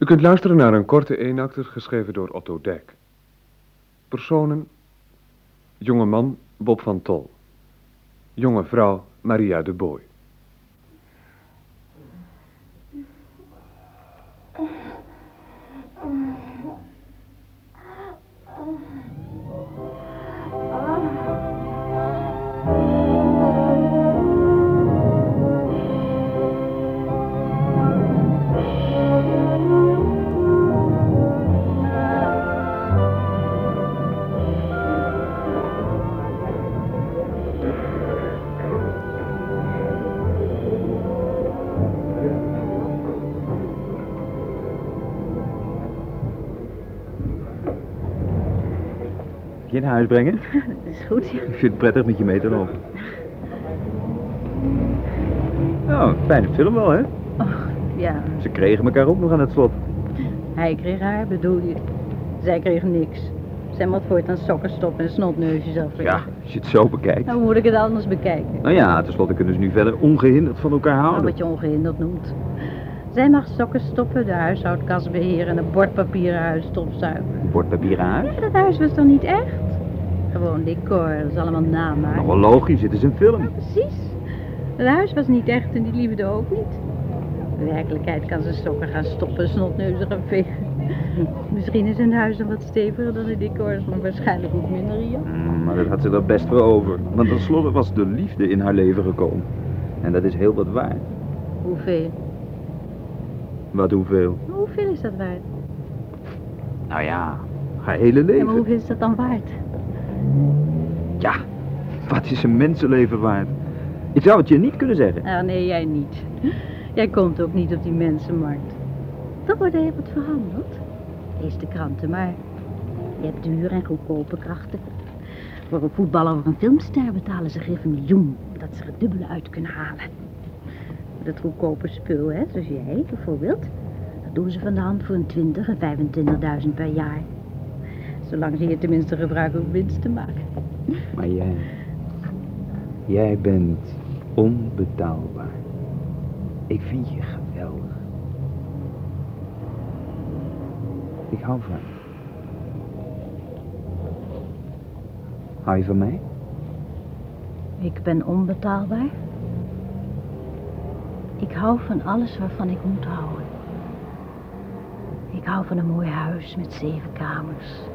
U kunt luisteren naar een korte eenakter geschreven door Otto Dijk. Personen. Jonge man Bob van Tol. Jonge vrouw Maria de Boy. Naar huis brengen? Dat is goed, ja. Ik vind het prettig met je mee te lopen. Nou, fijne film wel, hè? Ja, Ze kregen elkaar ook nog aan het slot. hij kreeg haar, bedoel je. Zij kreeg niks. Zij moet voortaan sokken stoppen en snotneusjes afvegen. Ja, als je het zo bekijkt. Hoe moet ik het anders bekijken? Nou ja, tenslotte kunnen ze nu verder ongehinderd van elkaar Nou, houden. wat je ongehinderd noemt. Zij mag sokken stoppen, de huishoudkas beheren en een bordpapieren huis stofzuigen. Bordpapier aan. Ja, dat huis was toch niet echt? Gewoon decor, dat is allemaal namaak. Nog wel logisch, het is een film. Ja, precies. Het huis was niet echt en die liefde ook niet. In werkelijkheid kan ze sokken gaan stoppen, snotneuzen gaan vegen. Misschien is een huis dan wat steviger dan de decors, maar waarschijnlijk ook minder riant. Mm, maar dat had ze er best wel over. Want tenslotte was de liefde in haar leven gekomen. En dat is heel wat waard. Hoeveel? Wat hoeveel? Hoeveel is dat waard? Nou ja, haar hele Ja, maar leven. hoeveel is dat dan waard? Ja, wat is een mensenleven waard? Ik zou het je niet kunnen zeggen. Ah, nee, jij niet. Jij komt ook niet op die mensenmarkt. Toch wordt er wat verhandeld. Lees de kranten maar. Je hebt dure en goedkope krachten. Voor een voetballer of een filmster betalen ze een miljoen, omdat ze er het dubbele uit kunnen halen. Dat goedkope spul, hè, zoals jij bijvoorbeeld. Dat doen ze van de hand voor een 20 en 25.000 per jaar. Zolang ze hier tenminste gebruiken om winst te maken. Maar jij, jij bent onbetaalbaar. Ik vind je geweldig. Ik hou van je. Hou je van mij? Ik ben onbetaalbaar. Ik hou van alles waarvan ik moet houden. Ik hou van een mooi huis met zeven kamers.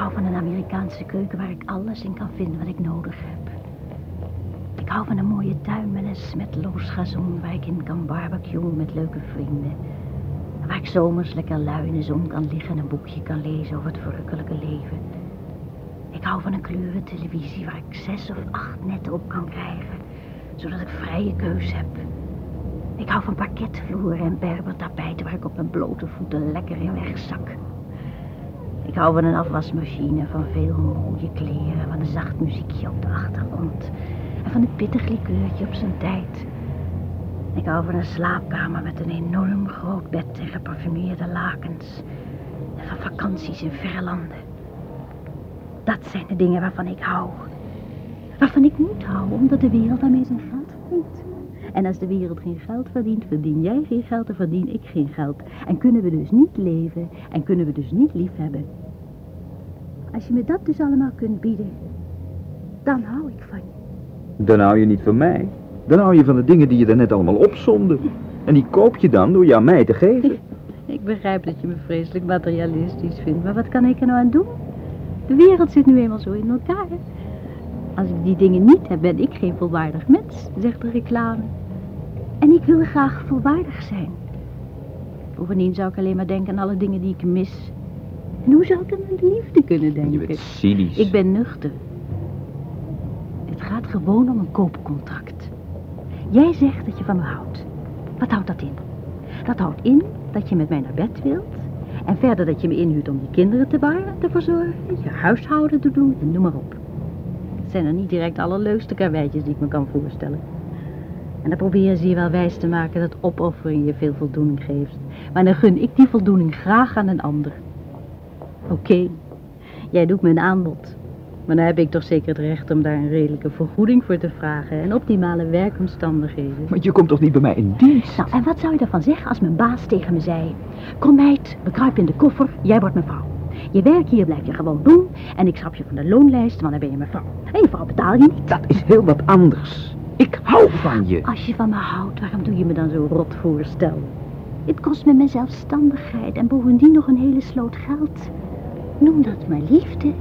Ik hou van een Amerikaanse keuken waar ik alles in kan vinden wat ik nodig heb. Ik hou van een mooie tuin met een gazon waar ik in kan barbecuen met leuke vrienden. En waar ik zomers lekker lui in de zon kan liggen en een boekje kan lezen over het verrukkelijke leven. Ik hou van een kleuren televisie waar ik zes of acht netten op kan krijgen, zodat ik vrije keus heb. Ik hou van parketvloeren en berbertapijten waar ik op mijn blote voeten lekker in wegzak. Ik hou van een afwasmachine, van veel mooie kleren, van een zacht muziekje op de achtergrond en van een pittig likeurtje op zijn tijd. Ik hou van een slaapkamer met een enorm groot bed en geparfumeerde lakens en van vakanties in verre landen. Dat zijn de dingen waarvan ik hou. Waarvan ik moet houden, omdat de wereld daarmee zijn geld verdient. En als de wereld geen geld verdient, verdien jij geen geld en verdien ik geen geld. En kunnen we dus niet leven en kunnen we dus niet liefhebben. Als je me dat dus allemaal kunt bieden, dan hou ik van je. Dan hou je niet van mij. Dan hou je van de dingen die je daarnet allemaal opzonde. En die koop je dan door je aan mij te geven. Ik begrijp dat je me vreselijk materialistisch vindt, maar wat kan ik er nou aan doen? De wereld zit nu eenmaal zo in elkaar. Als ik die dingen niet heb, ben ik geen volwaardig mens, zegt de reclame. En ik wil graag volwaardig zijn. Bovendien zou ik alleen maar denken aan alle dingen die ik mis. En hoe zou ik aan de liefde kunnen Je denken? bent cynisch. Ik ben nuchter. Het gaat gewoon om een koopcontract. Jij zegt dat je van me houdt. Wat houdt dat in? Dat houdt in dat je met mij naar bed wilt. En verder dat je me inhuurt om je kinderen te baren, te verzorgen, je huishouden te doen, en noem maar op. Het zijn er niet direct allerleukste karweitjes die ik me kan voorstellen. En dan proberen ze je wel wijs te maken dat opoffering je veel voldoening geeft. Maar dan gun ik die voldoening graag aan een ander. Oké, jij doet me een aanbod. Maar dan heb ik toch zeker het recht om daar een redelijke vergoeding voor te vragen en optimale werkomstandigheden. Maar je komt toch niet bij mij in dienst? Nou, en wat zou je ervan zeggen als mijn baas tegen me zei... Kom meid, we kruipen in de koffer, jij wordt mijn vrouw. Je werk hier blijf je gewoon doen en ik schrap je van de loonlijst, want dan ben je mijn vrouw. En je vrouw betaal je niet. Dat is heel wat anders. Ik hou van je. Als je van me houdt, waarom doe je me dan zo rot voorstel? Het kost me mijn zelfstandigheid en bovendien nog een hele sloot geld. Noem dat maar liefde.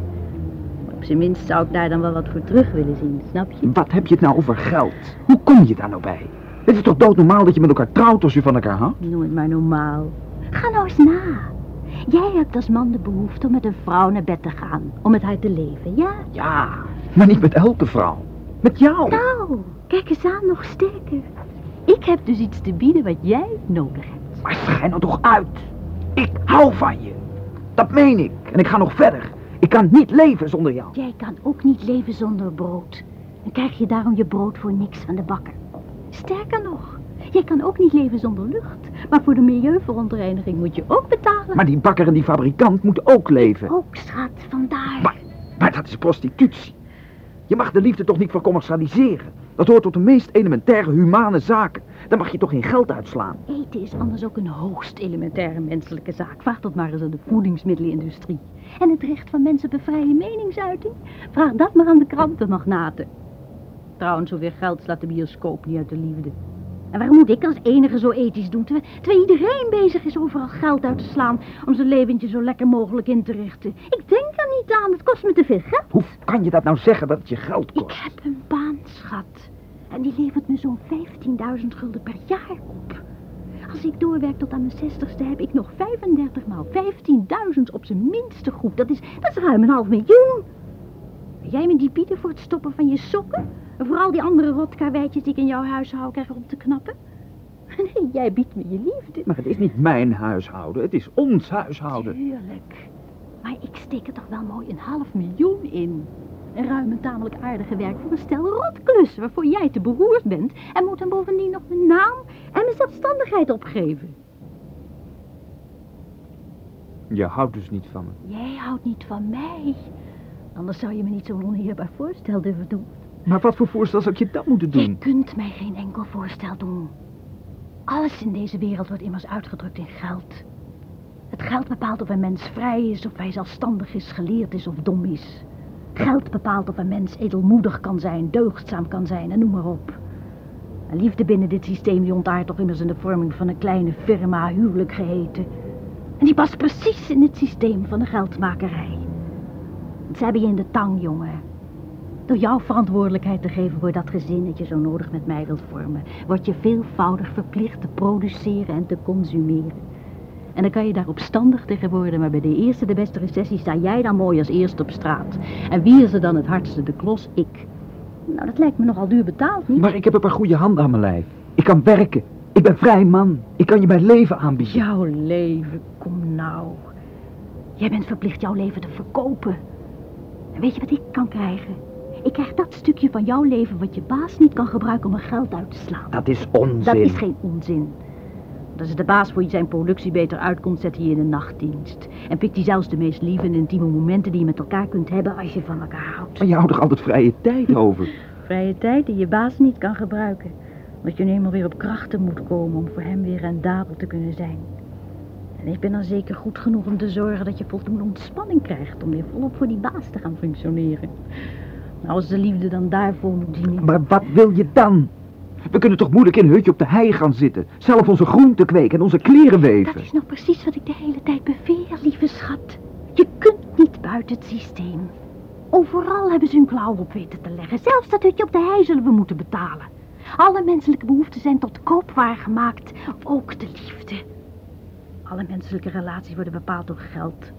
Op zijn minst zou ik daar dan wel wat voor terug willen zien, snap je? Wat heb je het nou over geld? Hoe kom je daar nou bij? Het is toch doodnormaal dat je met elkaar trouwt als je van elkaar houdt? Noem het maar normaal. Ga nou eens na. Jij hebt als man de behoefte om met een vrouw naar bed te gaan. Om met haar te leven, ja? Ja, maar niet met elke vrouw. Met jou. Nou, kijk eens aan, nog sterker. Ik heb dus iets te bieden wat jij nodig hebt. Maar schijn nou toch uit. Ik hou van je. Dat meen ik. En ik ga nog verder. Ik kan niet leven zonder jou. Jij kan ook niet leven zonder brood. Dan krijg je daarom je brood voor niks van de bakker. Sterker nog, jij kan ook niet leven zonder lucht. Maar voor de milieuverontreiniging moet je ook betalen. Maar die bakker en die fabrikant moeten ook leven. Ook, schat, vandaar. Maar, maar dat is prostitutie. Je mag de liefde toch niet vercommercialiseren. Dat hoort tot de meest elementaire humane zaken. Daar mag je toch geen geld uitslaan. Eten is anders ook een hoogst elementaire menselijke zaak. Vraag dat maar eens aan de voedingsmiddelenindustrie. En het recht van mensen op een vrije meningsuiting? Vraag dat maar aan de krantenmagnaten. Trouwens, zoveel geld slaat de bioscoop niet uit de liefde. En waarom moet ik als enige zo ethisch doen, terwijl, iedereen bezig is overal geld uit te slaan om zijn leventje zo lekker mogelijk in te richten? Ik denk er niet aan, het kost me te veel geld. Hoe kan je dat nou zeggen dat het je geld Ik kost? heb een baan, schat. En die levert me zo'n 15.000 gulden per jaar op. Als ik doorwerk tot aan mijn zestigste heb ik nog 35 maal 15.000 op zijn minste goed. Dat is, dat is ruim een half miljoen. Wil jij me die bieden voor het stoppen van je sokken? En vooral die andere rotkarweitjes die ik in jouw huishouden krijg om te knappen? Nee, jij biedt me je liefde. Maar het is niet mijn huishouden, het is ons huishouden. Tuurlijk. Maar ik steek er toch wel mooi een half miljoen in. Een ruim en tamelijk aardige werk voor een stel rotklussen waarvoor jij te beroerd bent en moet dan bovendien nog mijn naam en mijn zelfstandigheid opgeven. Je houdt dus niet van me. Jij houdt niet van mij. Anders zou je me niet zo'n oneerbaar voorstel durven doen. Maar wat voor voorstel zou ik je dan moeten Je doen? kunt mij geen enkel voorstel doen. Alles in deze wereld wordt immers uitgedrukt in geld. Het geld bepaalt of een mens vrij is, of hij zelfstandig is, geleerd is of dom is. Geld bepaalt of een mens edelmoedig kan zijn, deugdzaam kan zijn en noem maar op. En liefde binnen dit systeem die ontaart toch immers in de vorming van een kleine firma, huwelijk geheten. En die past precies in het systeem van de geldmakerij. Ze hebben je in de tang, jongen. Door jouw verantwoordelijkheid te geven voor dat gezin dat je zo nodig met mij wilt vormen, word je veelvoudig verplicht te produceren en te consumeren. En dan kan je daar opstandig tegen worden, maar bij de eerste de beste recessie sta jij dan mooi als eerste op straat. En wie is er dan het hardste de klos? Ik. Nou, dat lijkt me nogal duur betaald, niet? Maar ik heb een paar goede handen aan mijn lijf. Ik kan werken. Ik ben vrij man. Ik kan je mijn leven aanbieden. Jouw leven, kom nou. Jij bent verplicht jouw leven te verkopen. En weet je wat ik kan krijgen? Ik krijg dat stukje van jouw leven wat je baas niet kan gebruiken om er geld uit te slaan. Dat is onzin. Dat is geen onzin. Want Als de baas voor je zijn productie beter uitkomt, zet hij je in een nachtdienst. En pikt hij zelfs de meest lieve en intieme momenten die je met elkaar kunt hebben als je van elkaar houdt. Maar je houdt toch altijd vrije tijd over? Vrije tijd die je baas niet kan gebruiken. Omdat je nu eenmaal weer op krachten moet komen om voor hem weer rendabel te kunnen zijn. En ik ben dan zeker goed genoeg om te zorgen dat je voldoende ontspanning krijgt om weer volop voor die baas te gaan functioneren. Nou, als de liefde dan daarvoor moet dienen. Maar wat wil je dan? We kunnen toch moeilijk in een hutje op de hei gaan zitten. Zelf onze groenten kweken en onze kleren Dat weven. is nog precies wat ik de hele tijd beveer, lieve schat. Je kunt niet buiten het systeem. Overal hebben ze hun klauw op weten te leggen. Zelfs dat hutje op de hei zullen we moeten betalen. Alle menselijke behoeften zijn tot koopwaar gemaakt. Ook de liefde. Alle menselijke relaties worden bepaald door geld.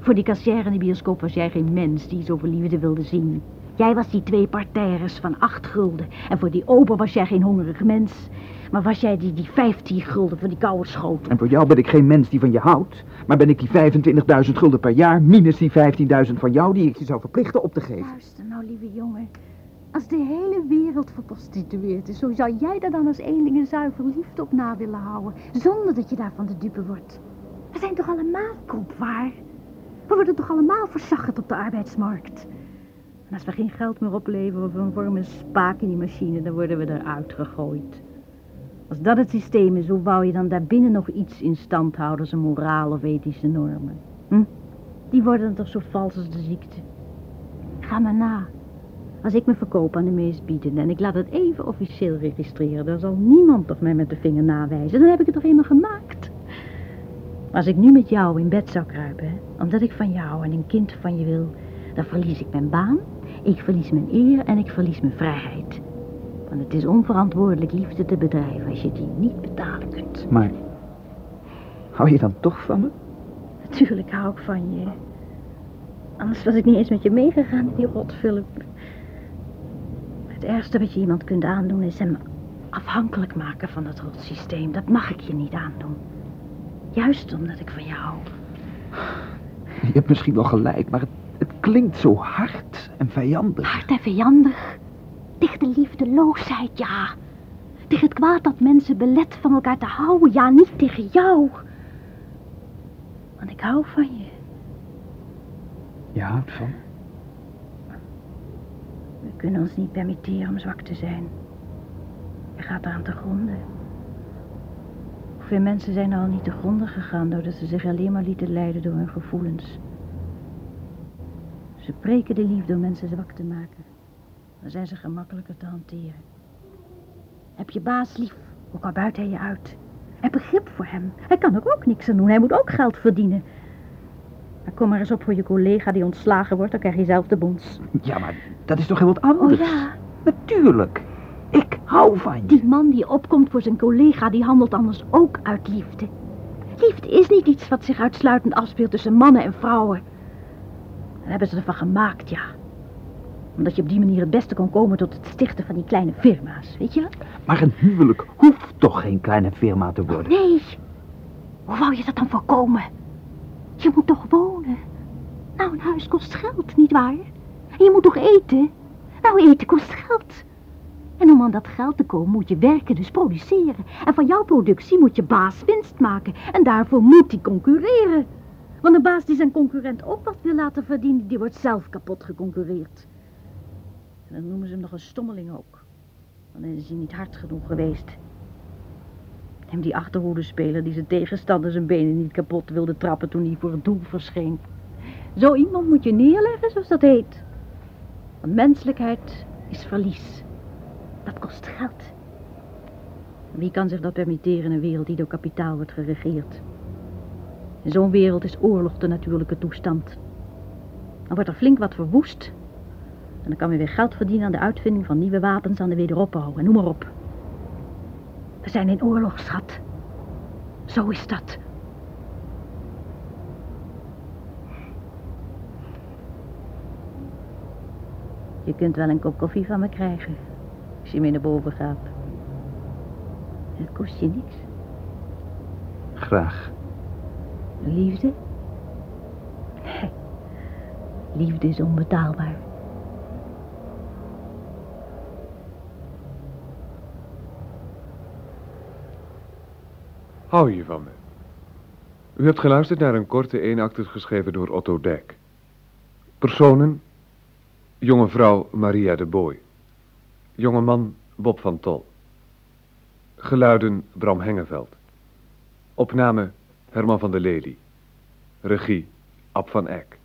Voor die kassière in de bioscoop was jij geen mens die iets over liefde wilde zien. Jij was die twee parterres van acht gulden. En voor die ober was jij geen hongerige mens. Maar was jij die, die vijftien gulden voor die koude schotel. En voor jou ben ik geen mens die van je houdt. Maar ben ik die 25.000 gulden per jaar, minus die 15.000 van jou die ik je zou verplichten op te geven. Luister nou, lieve jongen. Als de hele wereld verprostitueerd is, zo zou jij daar dan als eenling een zuiver liefde op na willen houden, zonder dat je daarvan de dupe wordt. We zijn toch allemaal koopwaar? We worden toch allemaal verzacht op de arbeidsmarkt? Als we geen geld meer opleveren of we vormen een spaak in die machine, dan worden we eruit gegooid. Als dat het systeem is, hoe wou je dan daarbinnen nog iets in stand houden als een moraal of ethische normen? Hm? Die worden dan toch zo vals als de ziekte. Ga maar na. Als ik me verkoop aan de meest biedende en ik laat het even officieel registreren, dan zal niemand toch mij met de vinger nawijzen. Dan heb ik het toch eenmaal gemaakt. Als ik nu met jou in bed zou kruipen, omdat ik van jou en een kind van je wil, dan verlies ik mijn baan, ik verlies mijn eer en ik verlies mijn vrijheid. Want het is onverantwoordelijk liefde te bedrijven als je die niet betalen kunt. Maar hou je dan toch van me? Natuurlijk hou ik van je. Anders was ik niet eens met je meegegaan in die rot, Philip. Het ergste wat je iemand kunt aandoen is hem afhankelijk maken van dat rotsysteem. Dat mag ik je niet aandoen. Juist omdat ik van jou hou. Je hebt misschien wel gelijk, maar het klinkt zo hard en vijandig. Hard en vijandig. Tegen de liefdeloosheid, ja. Tegen het kwaad dat mensen belet van elkaar te houden. Ja, niet tegen jou. Want ik hou van je. Je houdt van? We kunnen ons niet permitteren om zwak te zijn. Je gaat eraan te gronden. Hoeveel mensen zijn er al niet te gronden gegaan... doordat ze zich alleen maar lieten leiden door hun gevoelens. Ze preken de liefde om mensen zwak te maken. Dan zijn ze gemakkelijker te hanteren. Heb je baas lief, ook al buit hij je uit. Heb begrip voor hem. Hij kan er ook niks aan doen. Hij moet ook geld verdienen. Maar kom maar eens op voor je collega die ontslagen wordt, dan krijg je zelf de bons. Ja, maar dat is toch heel wat anders? Oh ja, Natuurlijk. Ik hou van je. die man die opkomt voor zijn collega, die handelt anders ook uit liefde. Liefde is niet iets wat zich uitsluitend afspeelt tussen mannen en vrouwen. Daar hebben ze ervan gemaakt, ja. Omdat je op die manier het beste kon komen tot het stichten van die kleine firma's, weet je? Maar een huwelijk hoeft toch geen kleine firma te worden? Nee. Hoe wou je dat dan voorkomen? Je moet toch wonen? Nou, een huis kost geld, nietwaar? En je moet toch eten? Nou, eten kost geld. En om aan dat geld te komen moet je werken, dus produceren. En van jouw productie moet je baas winst maken. En daarvoor moet hij concurreren. Want een baas die zijn concurrent ook wat wil laten verdienen, die wordt zelf kapot geconcurreerd. En dan noemen ze hem nog een stommeling ook. Dan is hij niet hard genoeg geweest. Neem die achterhoedenspeler die zijn tegenstander zijn benen niet kapot wilde trappen toen hij voor het doel verscheen. Zo iemand moet je neerleggen, zoals dat heet. Want menselijkheid is verlies. Dat kost geld. Wie kan zich dat permitteren in een wereld die door kapitaal wordt geregeerd? In zo'n wereld is oorlog de natuurlijke toestand. Dan wordt er flink wat verwoest. En dan kan men weer geld verdienen aan de uitvinding van nieuwe wapens, aan de wederopbouw en noem maar op. We zijn in oorlog, schat. Zo is dat. Je kunt wel een kop koffie van me krijgen. Als je mee naar boven gaat. Het kost je niks. Graag. Liefde? Liefde is onbetaalbaar. Hou je van me? U hebt geluisterd naar een korte eenakter geschreven door Otto Dek. Personen, jonge vrouw Maria de Boy. Jonge man Bob van Tol. Geluiden Bram Hengeveld. Opname Herman van der Lely. Regie Ab van Eck.